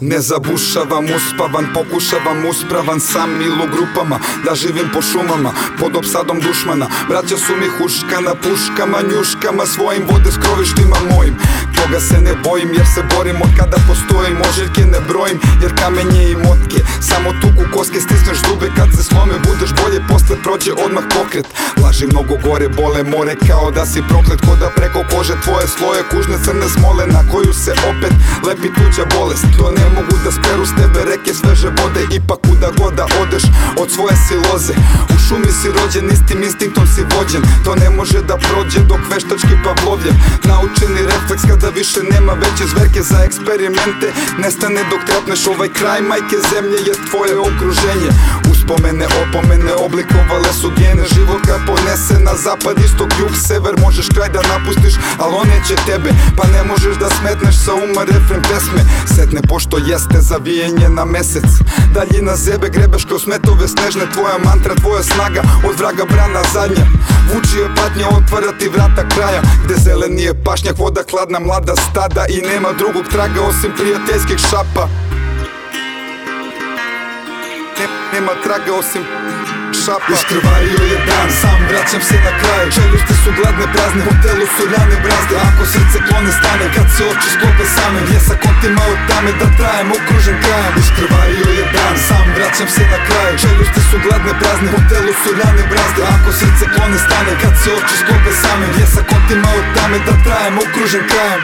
Ne zabušavam, uspavan, pokušavam uspravan Sam il u grupama, da živim po šumama Pod opsadom dušmana, braća su mi huškana Puškama, njuškama, svojim vode skrovištima mojim. Toga se ne bojim jer se borim od kada postojim Ožiljke ne brojim jer kamenje i motke Samo tuku koske stisneš zube kad se slome Budeš bolje posle prođe odmah pokret Laži mnogo gore bole more kao da si proklet Ko da preko kože tvoje sloje kužne crne smole Na koju se opet lepi tuđa bolest. To ne mogu da speru s tebe reke sveže vode Ipak kuda god da odeš od svoje siloze. U šumi si rođen istim instinktom si vođen To ne može da prođe dok veštački pavlovljev Naučeni refleks kada više nema veće zverke za eksperimente Nestane dok trepneš ovaj kraj majke zemlje je tvoje okruženje спомене опомене обликовале со гене. Живот кај понесе на запад, исток, југ, север. Можеш крај да напустиш, ало не че тебе. Па не можеш да сметнеш со ума рефрен песме. Сетне пошто јесте завиење на месец. Дали на зебе гребеш кроз сметове снежне. Твоја мантра, твоја снага, од врага брана задња. Вучи е патња, отвара ти врата краја. Где зелени е пашњак, вода, хладна, млада стада И нема другог трага, осим пријателских шапа. Nema traga osim šapa. Iskrvario je dan, sam vraćam se na kraj. Čeljusti su gladne, prazne, po telu su rane brazde Ako srce klone stane, kad se oči sklope same. Gdje sa kontima od tame da trajem, okružen krajem Iskrvario je dan, sam vraćam se na kraj. Čeljusti su gladne, prazne, po telu su rane brazde Ako srce klone stane, kad se oči sklope same. Gdje sa kontima od tame da trajem, okružen krajem